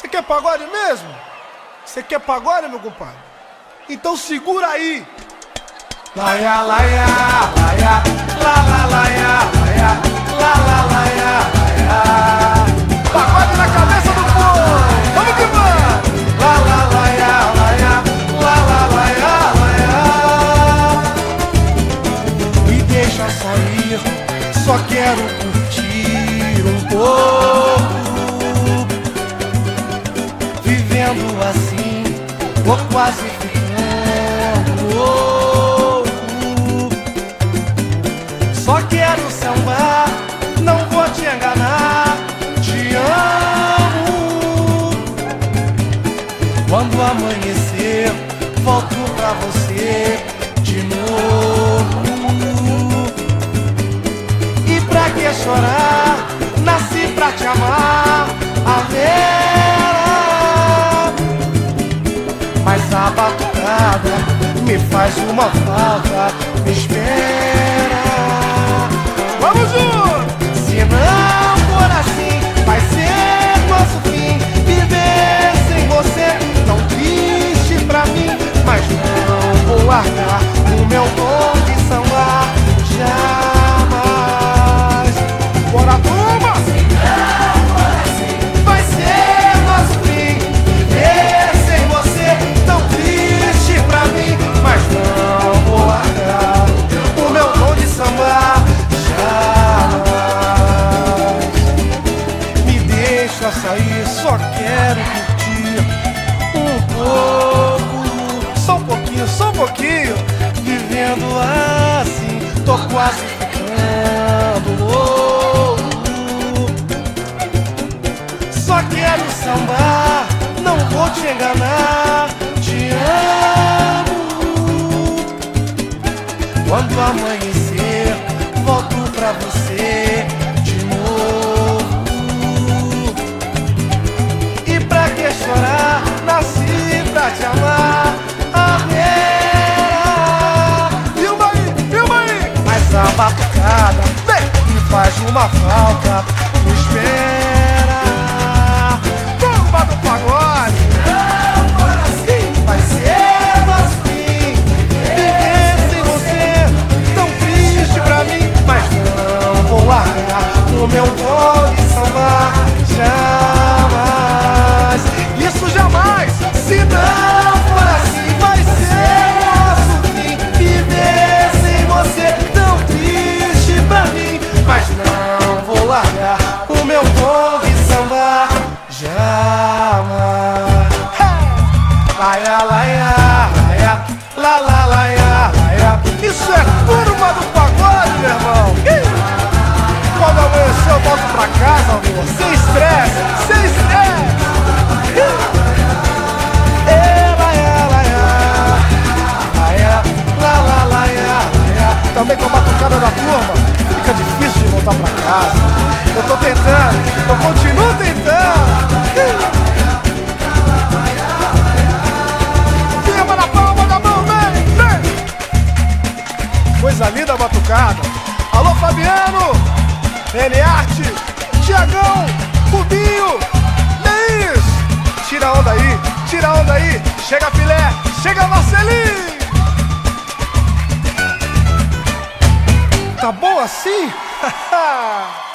Você quer pagode mesmo? Você quer pagode, meu compadre? Então segura aí. Laia, laia, laia, la la laia, laia, la la laia, laia. Pagode na cabeça do povo. Vamos que vamos. La la laia, laia, la la laia, laia. Me deixa só ir, só quero curtir um pouco. Vivendo assim, vou quase ficando louco. Só quero sambar, não vou te enganar. Te amo. Quando amanhecer, volto pra você faz uma falta, me espera. Só quero curtir um pouco. Só um pouquinho, só um pouquinho. Vivendo assim, tô quase ficando louco. Só quero sambar, não vou te enganar. Te amo. Quando amanhecer, volto pra você batucada vem me faz uma falta. já. Coisa linda batucada. Alô, Fabiano, Eliarte, Tiagão, Rubinho, Leis. Tira onda aí, tira onda aí. Chega filé, chega Marcelinho. Tá bom assim?